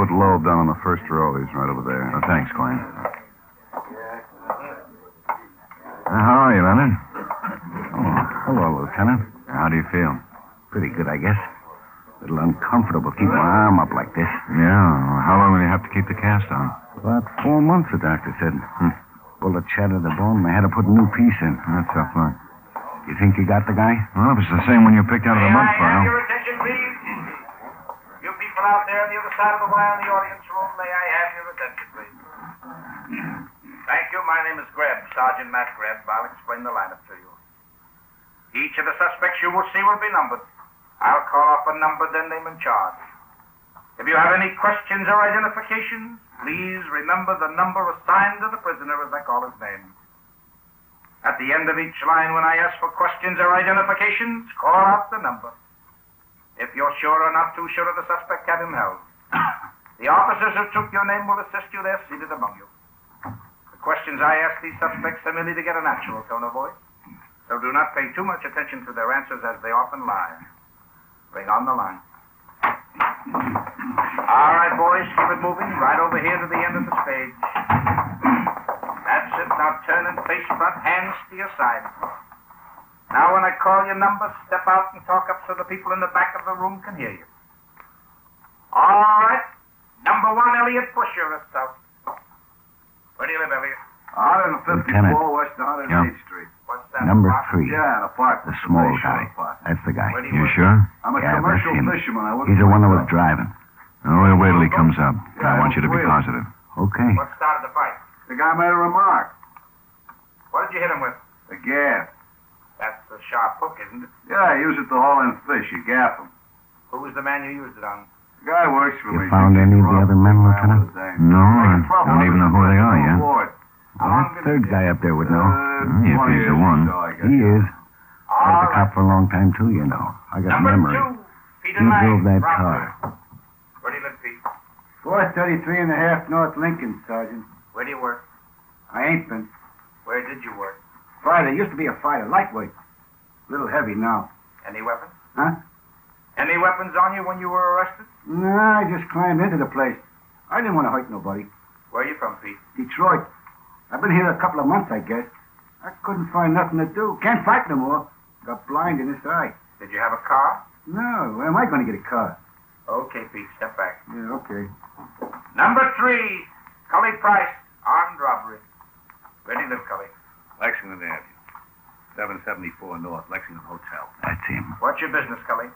Put Loeb down on the first row. He's right over there. Oh, thanks, Glenn. Uh, how are you, Leonard? Oh, hello, Lieutenant. How do you feel? Pretty good, I guess. A little uncomfortable keeping my arm up like this. Yeah. How long will you have to keep the cast on? About four months, the doctor said. Hmm. Bullet shattered the bone. They had to put a new piece in. That's tough luck. You think you got the guy? Well, if it's the same one you picked out of the mud May I have pile. your attention, please? You people out there on the other side of the wire in the audience room, may I have your attention, please? Thank you. My name is Greb, Sergeant Matt Greb. I'll explain the lineup to you. Each of the suspects you will see will be numbered. I'll call off a number, then name and charge. If you have any questions or identifications, please remember the number assigned to the prisoner as I call his name. At the end of each line, when I ask for questions or identifications, call out the number. If you're sure or not too sure of the suspect, have him held. The officers who took your name will assist you. They're seated among you. The questions I ask these suspects are merely to get a natural tone of voice. So do not pay too much attention to their answers as they often lie. Bring on the line. All right, boys, keep it moving. Right over here to the end of the stage. That's it. Now turn and face front, hands to your side. Now, when I call your number, step out and talk up so the people in the back of the room can hear you. All right. Number one, Elliot Busher is out. Where do you live, Elliot? 154 Lieutenant. West 108th Yeah. Street. What's that? Number apartment? three. Yeah, an apartment. The small Very short guy. apartment. That's the guy. Where do you You work? sure? I'm a Yeah, that's commercial him. fisherman. I work He's the one that was myself. driving. Oh, we'll wait till he comes up. Yeah, I want you to be wait. positive. Okay. What started the fight? The guy made a remark. What did you hit him with? The gas. That's the sharp hook, isn't it? Yeah, I use it to haul in fish. You gaff them. Who was the man you used it on? The guy works for You me. found any of the other men, Found Lieutenant? No, I don't even know who they are yet. Well, that third guy up there would know. Uh, if he's the one. so, He is. All Was a right. cop for a long time, too, you know. I got Number memory. two, Peter You Lang, drove that Rockford. car. Where do you live, Pete? 433 and a half North Lincoln, Sergeant. Where do you work? I ain't been. Where did you work? Fighter. Used to be a fighter. Lightweight. Little heavy now. Any weapons? Huh? Any weapons on you when you were arrested? No, I just climbed into the place. I didn't want to hurt nobody. Where are you from, Pete? Detroit. I've been here a couple of months, I guess. I couldn't find nothing to do. Can't fight no more. Got blind in this eye. Did you have a car? No, where am I going to get a car? Okay, Pete, step back. Yeah, okay. Number three, Cully Price, armed robbery. Ready, do you live, Cully? Lexington Avenue. 774 North, Lexington Hotel. That's him. What's your business, Cully?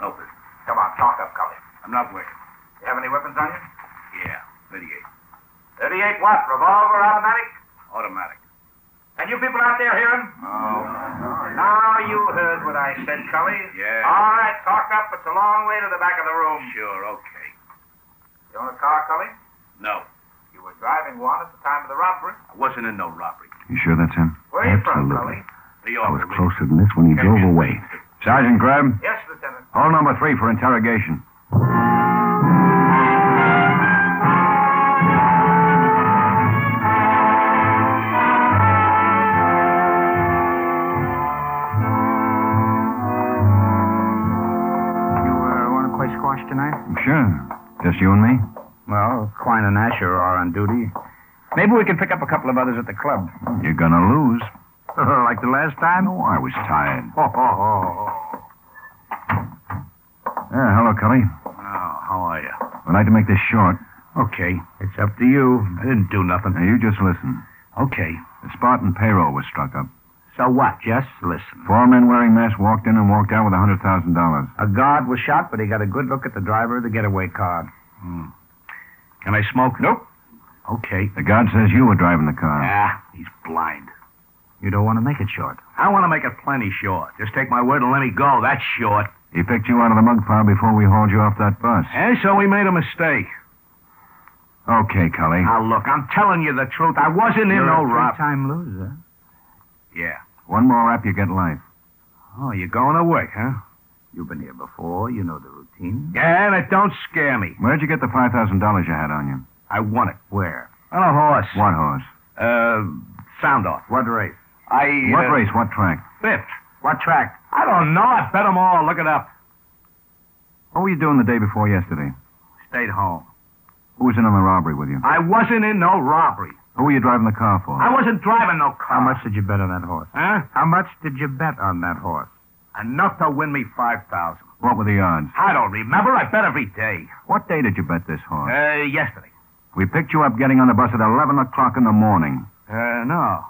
No business. Come on, talk up, Cully. I'm not working. You have any weapons on you? Yeah, 38. 38 what? Revolver, automatic? Automatic. And you people out there hearing? Oh. Now you heard what I said, Cully. Yeah. All right, talk up. It's a long way to the back of the room. Sure, okay. You own a car, Cully? No, You were driving one at the time of the robbery. I wasn't in no robbery. You sure that's him? Where are you from, Absolutely. Cully? I was closer than this when he drove away. Sergeant Greb, Yes, Lieutenant. hold number three for interrogation. You uh, want to play squash tonight? Sure. Just you and me? Well, Quine and Asher are on duty. Maybe we can pick up a couple of others at the club. You're gonna lose. like the last time? No, I was tired. Oh, oh, oh, oh. Yeah, hello, Cully. Oh, how are you? I'd like to make this short. Okay, it's up to you. I didn't do nothing. Now, you just listen. Okay. The Spartan payroll was struck up. So what? Just listen. Four men wearing masks walked in and walked out with a $100,000. A guard was shot, but he got a good look at the driver of the getaway car. Hmm. Can I smoke? Nope. Okay. The guard says you were driving the car. Ah, he's blind. You don't want to make it short. I want to make it plenty short. Just take my word and let me go. That's short. He picked you out of the mug pile before we hauled you off that bus. And so we made a mistake. Okay, Cully. Now, look, I'm telling you the truth. I wasn't in no rob. time loser. Yeah. One more rap, you get life. Oh, you're going to work, huh? You've been here before. You know the routine. Yeah, and it don't scare me. Where'd you get the $5,000 you had on you? I won it. Where? On a horse. What horse? Uh, sound off. What race? I. What uh, race? What track? Fifth. What track? I don't know. I bet them all. Look it up. What were you doing the day before yesterday? Stayed home. Who was in on the robbery with you? I wasn't in no robbery. Who were you driving the car for? I wasn't driving no car. How much did you bet on that horse? Huh? How much did you bet on that horse? Enough to win me 5000 What were the odds? I don't remember. I bet every day. What day did you bet this horse? Uh, yesterday. We picked you up getting on the bus at 11 o'clock in the morning. Uh, no.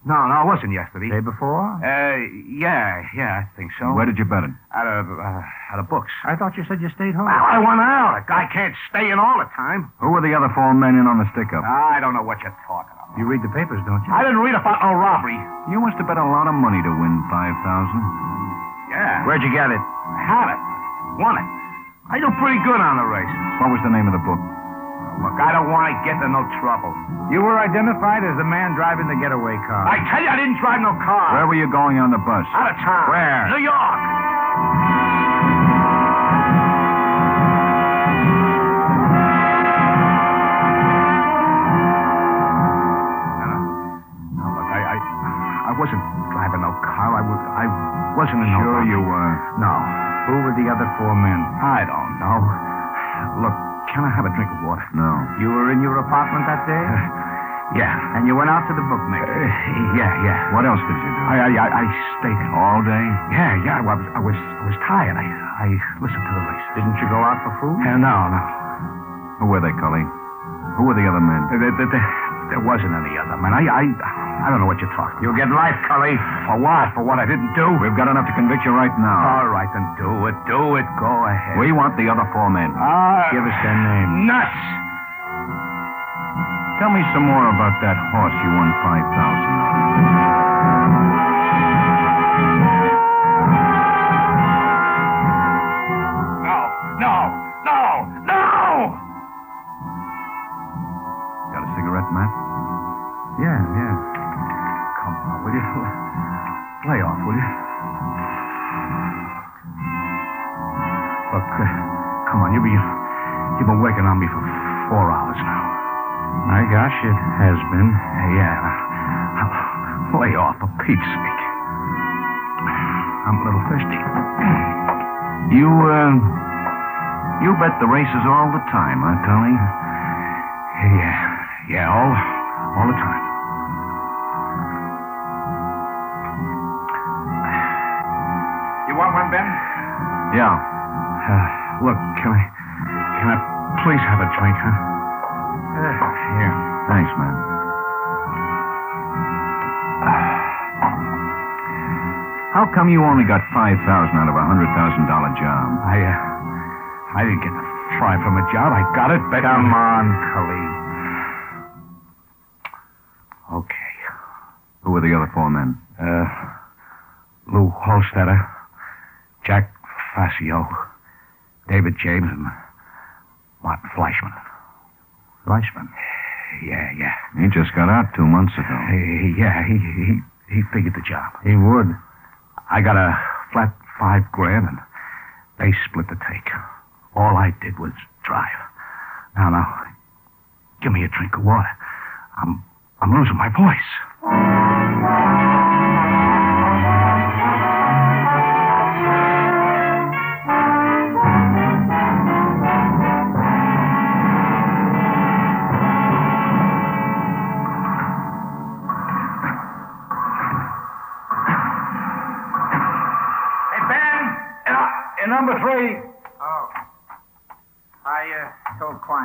No, no, it wasn't yesterday. Day before? Uh, yeah, yeah, I think so. Where did you bet it? Out of, uh, out of books. I thought you said you stayed home. Well, I went out. A guy can't stay in all the time. Who were the other four men in on the stick-up? I don't know what you're talking about. You read the papers, don't you? I didn't read about no robbery. You must have bet a lot of money to win 5000 Yeah. Where'd you get it? I Had it. Won it. I do pretty good on the races. What was the name of the book? Look, I don't want to get into no trouble. You were identified as the man driving the getaway car. I tell you, I didn't drive no car. Where were you going on the bus? Out of town. Where? New York. Now, look, I, I, I wasn't driving no car. I, was, I wasn't in no. Sure you were. No, Who were the other four men? I don't know. Look, can I have a drink of water? No. You were in your apartment that day? Yeah. And you went out to the bookmaker? Uh, yeah, yeah. What else did you do? I, I, I, stayed in. All day? Yeah, yeah. I was, I was, I was tired. I, I listened to the race. Didn't you go out for food? Uh, no, no. Who were they, Cully? Who were the other men? There, there, there, there wasn't any other man. I, I, I don't know what you're talking. You'll get life, Cully. For what? For what I didn't do? We've got enough to convict you right now. All right, then do it. Do it. Go ahead. We want the other four men. Ah, Give us their names. Nuts. Tell me some more about that horse you won 5000 on. No, no, On, will you? Lay off, will you? Look, uh, come on, you be, you've been working on me for four hours now. My gosh, it has been. Yeah. Lay off, for Pete's sake. I'm a little thirsty. You, uh, you bet the races all the time, huh, Tony? Yeah, yeah, all, all the time. Please have a drink, huh? Uh, here. Thanks, man. How come you only got 5000 out of a $100,000 job? I, uh, I didn't get the fry from a job. I got it, but Come on, Cully. Okay. Who were the other four men? Uh, Lou Holstetter, Jack Facio, David James, and Martin Fleischman. Fleischman. Yeah, yeah. He just got out two months ago. He, yeah, he, he, he figured the job. He would. I got a flat five grand, and they split the take. All I did was drive. Now, now, give me a drink of water. I'm, I'm losing my voice.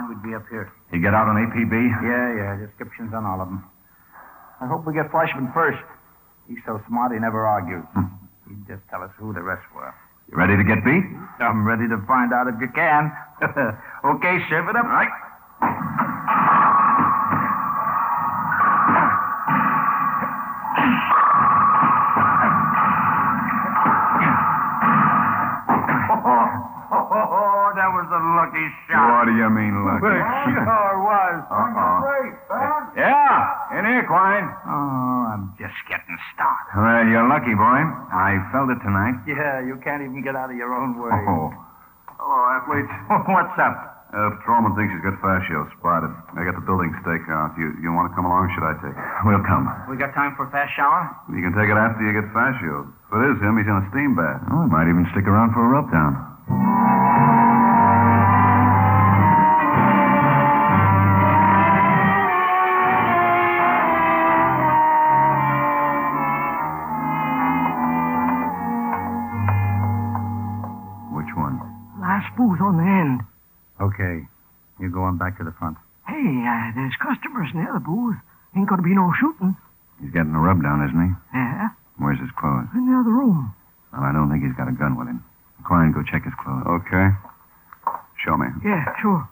Quine we'd be up here. You get out on APB? Yeah, yeah. Descriptions on all of them. I hope we get Fleischman first. He's so smart he never argues. Hmm. He'd just tell us who the rest were. You ready to get beat? I'm ready to find out if you can. okay, serve it up. Right. Even get out of your own way. Oh. Hello, athletes. What's up? Uh, patrolman thinks he's got Fascio spotted. I got the building stake out. You you want to come along, or should I take it? We'll come. We got time for a fast shower? You can take it after you get Fascio. If it is him, he's in a steam bath. Oh, he might even stick around for a rub down. On the end. Okay. You go on back to the front. Hey, uh, there's customers in the other booth. Ain't gonna be no shooting. He's getting a rub down, isn't he? Yeah, Where's his clothes? in the other room. Well, I don't think he's got a gun with him. Klein, go check his clothes. Okay. Show me. Yeah, sure.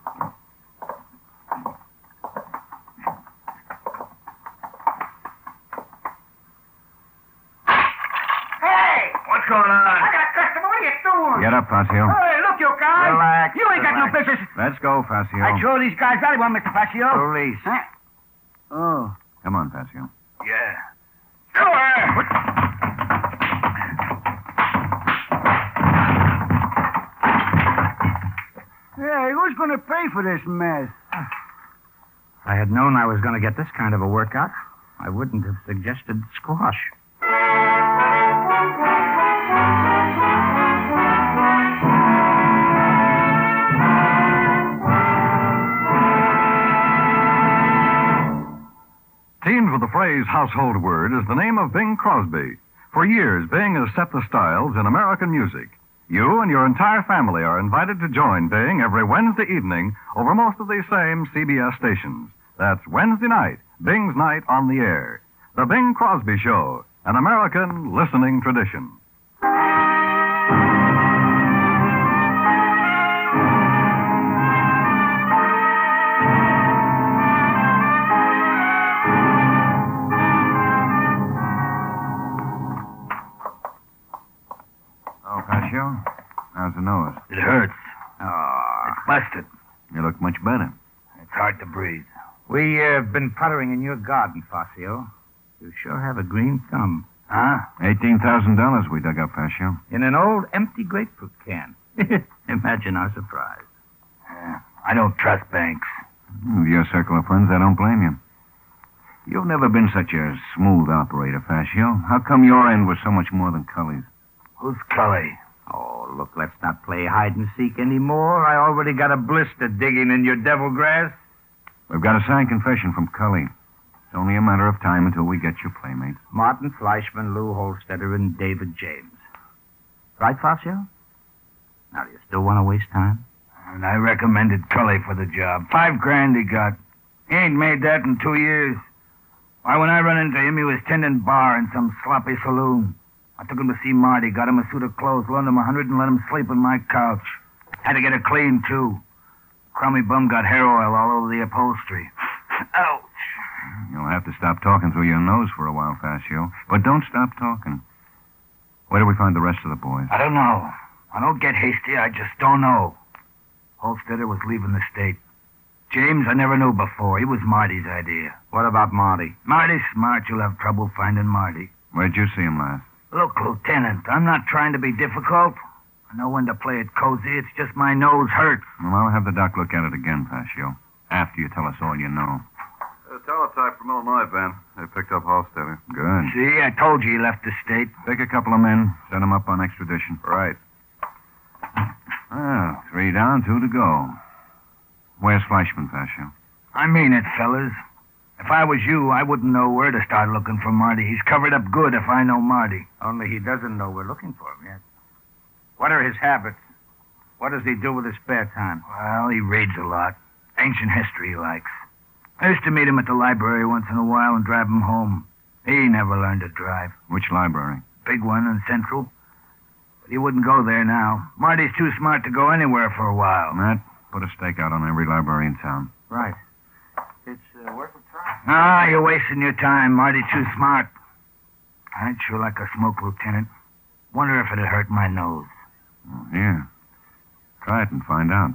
Hey! What's going on? I got a customer. What are you doing? Get up, Facio. Hey, look, you guys. Relax, You ain't got no relax. business. Let's go, Facio. I show these guys valuable, Mr. Facio. Police. Huh? Oh. Come on, Facio. Yeah. Sure. Hey, who's going to pay for this mess? If I had known I was going to get this kind of a workout, I wouldn't have suggested squash. The phrase household word is the name of Bing Crosby. For years, Bing has set the styles in American music. You and your entire family are invited to join Bing every Wednesday evening over most of these same CBS stations. That's Wednesday night, Bing's night on the air. The Bing Crosby Show, an American listening tradition. Facio. How's the nose? It hurts. Oh, It's busted. You look much better. It's hard to breathe. we uh, have been puttering in your garden, Facio. You sure have a green thumb. Huh? $18,000 we dug up, Facio. In an old empty grapefruit can. Imagine our surprise. I don't trust banks. With your circle of friends, I don't blame you. You've never been such a smooth operator, Facio. How come your end was so much more than Cully's? Who's Cully? Look, let's not play hide and seek anymore. I already got a blister digging in your devil grass. We've got a signed confession from Cully. It's only a matter of time until we get your playmates. Martin Fleischman, Lou Holstetter, and David James. Right, Facio? Now, do you still want to waste time? And I recommended Cully for the job. Five grand he got. He ain't made that in two years. Why, when I run into him, he was tending bar in some sloppy saloon. I took him to see Marty, got him a suit of clothes, loaned him a hundred, and let him sleep on my couch. Had to get it clean, too. Crummy bum got hair oil all over the upholstery. Ouch. You'll have to stop talking through your nose for a while, Facio. But don't stop talking. Where do we find the rest of the boys? I don't know. I don't get hasty. I just don't know. Holstetter was leaving the state. James, I never knew before. He was Marty's idea. What about Marty? Marty's smart. You'll have trouble finding Marty. Where'd you see him last? Look, Lieutenant, I'm not trying to be difficult. I know when to play it cozy. It's just my nose hurts. Well, I'll have the doc look at it again, Facio. After you tell us all you know. Uh, a teletype from Illinois, Ben. They picked up Hofstetter. Good. See, I told you he left the state. Take a couple of men, send them up on extradition. Right. Well, three down, two to go. Where's Fleischman, Facio? I mean it, fellas. If I was you, I wouldn't know where to start looking for Marty. He's covered up good if I know Marty. Only he doesn't know we're looking for him yet. What are his habits? What does he do with his spare time? Well, he reads a lot. Ancient history he likes. I used to meet him at the library once in a while and drive him home. He never learned to drive. Which library? Big one in Central. But he wouldn't go there now. Marty's too smart to go anywhere for a while. Matt, put a stake out on every library in town. Right. It's uh, worth a try. Ah, you're wasting your time. Marty too smart. I'd sure like a smoke, Lieutenant. Wonder if it'd hurt my nose. Oh, here. Try it and find out.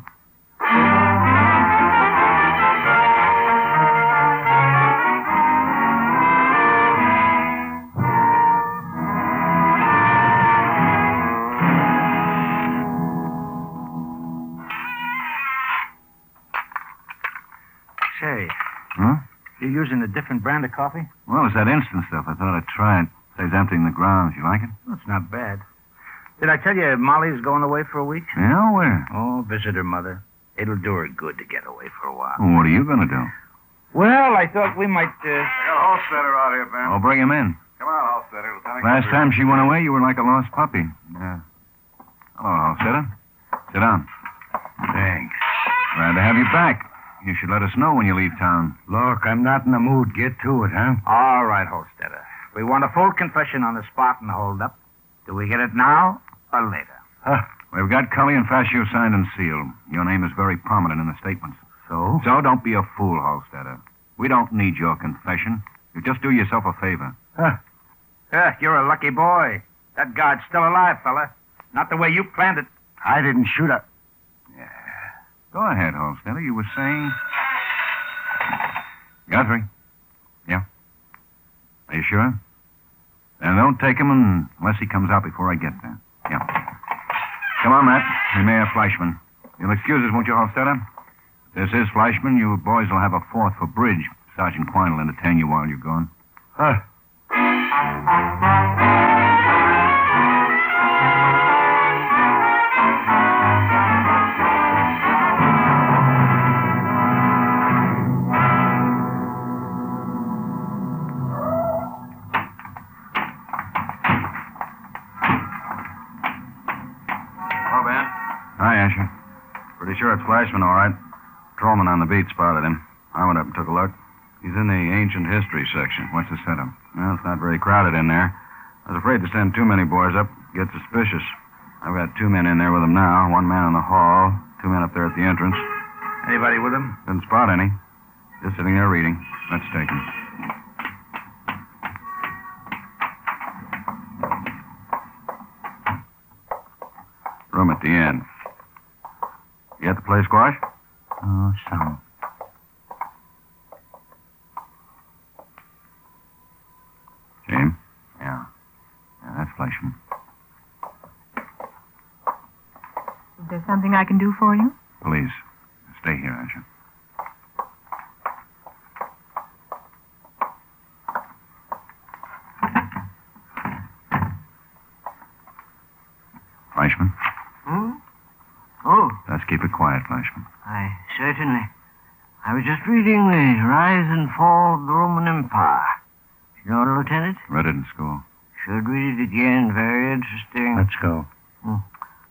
Say, Huh? You're using a different brand of coffee? Well, it's that instant stuff. I thought I'd try it. Says emptying the grounds. You like it? Well, it's not bad. Did I tell you Molly's going away for a week? Yeah, where? Oh, visit her mother. It'll do her good to get away for a while. Well, what are you going to do? Well, I thought we might. Uh... I got a Holstetter out here, Ben. I'll bring him in. Come on, Holstetter. Lieutenant Last Guthrie. time she went away, you were like a lost puppy. Yeah. Hello, Holstetter. Sit down. Thanks. Glad to have you back. You should let us know when you leave town. Look, I'm not in the mood. Get to it, huh? All right, Holstetter. We want a full confession on the spot and the holdup. Do we get it now or later? Huh. We've got Cully and Fascio signed and sealed. Your name is very prominent in the statements. So? So don't be a fool, Holstetter. We don't need your confession. You just do yourself a favor. Huh. Yeah, you're a lucky boy. That guard's still alive, fella. Not the way you planned it. I didn't shoot her. Go ahead, Holstetter. You were saying. Guthrie. Yeah. Are you sure? Then don't take him unless he comes out before I get there. Yeah. Come on, Matt. We may have Fleischman. You'll excuse us, won't you, Holstetter? This is Fleischman, you boys will have a fourth for bridge. Sergeant Quine will entertain you while you're gone. Huh. Sure it's Fleischman, all right. Patrolman on the beat spotted him. I went up and took a look. He's in the ancient history section. What's the setup? Well, it's not very crowded in there. I was afraid to send too many boys up. Get suspicious. I've got two men in there with him now. One man in the hall, two men up there at the entrance. Anybody with him? Didn't spot any. Just sitting there reading. Let's take him. Room at the end. You got the place squashed? Oh, some. James? Yeah. Yeah, that's Fleischman. Is there something I can do for you? Please, stay here, Asher. Fleischman? Hmm? Keep it quiet, Fleischman. I certainly. I was just reading the Rise and Fall of the Roman Empire. You know, Lieutenant? Read it in school. Should read it again. Very interesting. Let's go.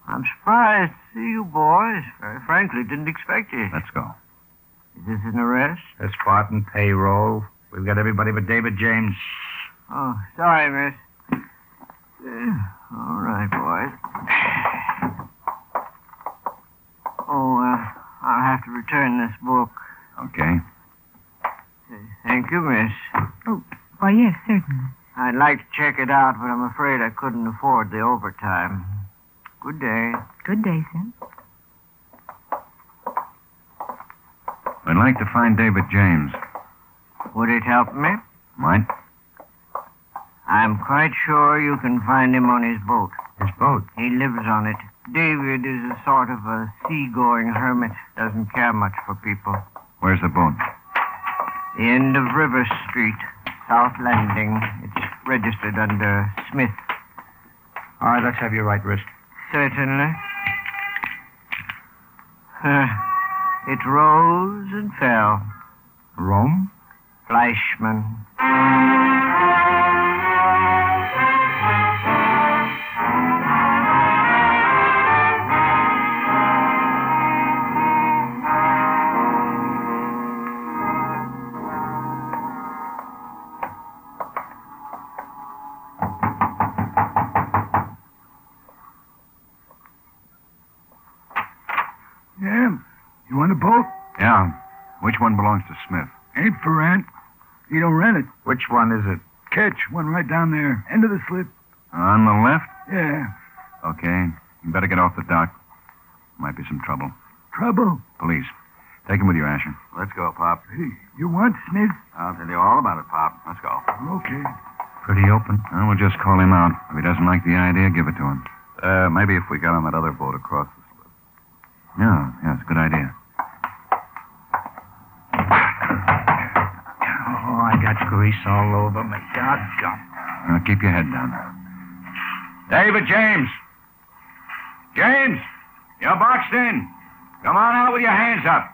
I'm surprised to see you boys. Very frankly, didn't expect you. Let's go. Is this an arrest? There's Spartan payroll. We've got everybody but David James. Oh, sorry, miss. Uh, all right, boys. Oh, uh, I'll have to return this book. Okay. Thank you, miss. Oh, why, yes, certainly. I'd like to check it out, but I'm afraid I couldn't afford the overtime. Good day. Good day, sir. I'd like to find David James. Would it help me? Might? I'm quite sure you can find him on his boat. His boat. He lives on it. David is a sort of a seagoing hermit. Doesn't care much for people. Where's the boat? The end of River Street, South Landing. It's registered under Smith. All right, let's have your right wrist. Certainly. Uh, it rose and fell. Rome? Fleischman. It? One right down there. End of the slip. On the left? Yeah. Okay. You better get off the dock. Might be some trouble. Trouble. Police. Take him with you, Asher. Let's go, Pop. Hey, you want Smith? I'll tell you all about it, Pop. Let's go. Okay. Pretty open. Well, we'll just call him out. If he doesn't like the idea, give it to him. Uh, maybe if we got on that other boat across the slip. Yeah, yeah, it's a good idea. Grease all over me. Doggone. Now, keep your head down. David James. James, you're boxed in. Come on out with your hands up.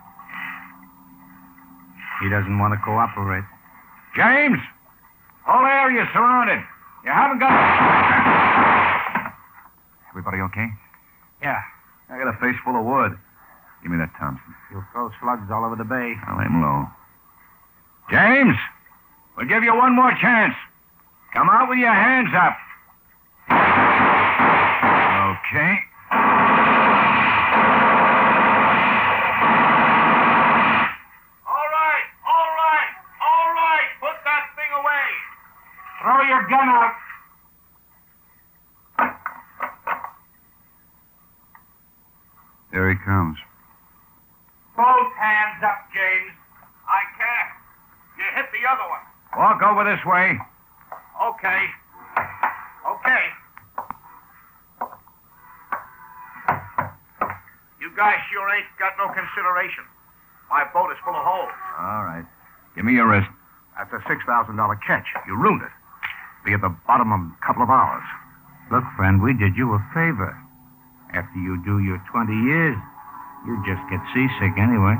He doesn't want to cooperate. James, whole area's surrounded. You haven't got. Everybody okay? Yeah. I got a face full of wood. Give me that Thompson. You'll throw slugs all over the bay. I'll lay him low. James, we'll give you one more chance. Come out with your hands up. Okay. All right, all right, all right. Put that thing away. Throw your gun out. There he comes. Both hands up, James. I can't. You hit the other one. Over this way. Okay. Okay. You guys sure ain't got no consideration. My boat is full of holes. All right. Give me your wrist. That's a $6,000 catch. You ruined it. Be at the bottom in a couple of hours. Look, friend, we did you a favor. After you do your 20 years, you just get seasick anyway.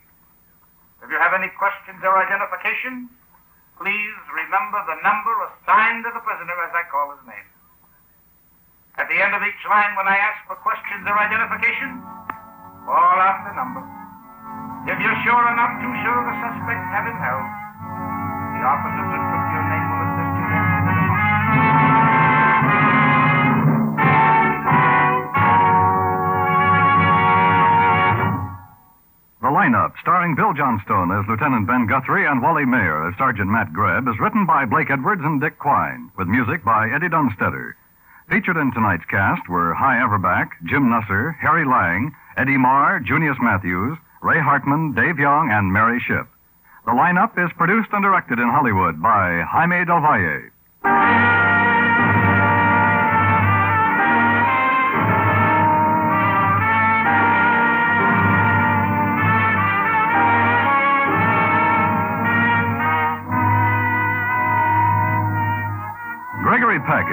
If you have any questions or identification, please remember the number assigned to the prisoner as I call his name. At the end of each line, when I ask for questions or identification, call out the number. If you're sure or not too sure the suspect, have him held. The officers that starring Bill Johnstone as Lieutenant Ben Guthrie and Wally Maher as Sergeant Matt Greb, is written by Blake Edwards and Dick Quine, with music by Eddie Dunstedter. Featured in tonight's cast were Hy Averback, Jim Nusser, Harry Lang, Eddie Marr, Junius Matthews, Ray Hartman, Dave Young, and Mary Ship. The lineup is produced and directed in Hollywood by Jaime Del Valle.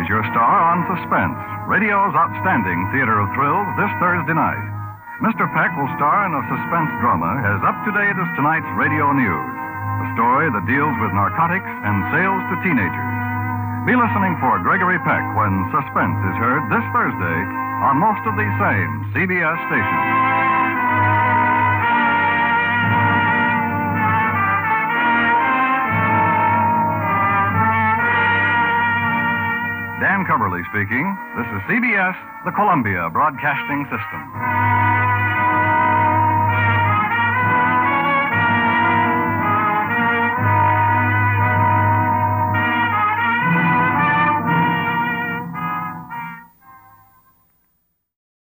Your star on Suspense, radio's outstanding theater of thrills this Thursday night. Mr. Peck will star in a suspense drama as up to date as tonight's radio news, a story that deals with narcotics and sales to teenagers. Be listening for Gregory Peck when Suspense is heard this Thursday on most of these same CBS stations. Cubberly speaking. This is CBS, the Columbia Broadcasting System.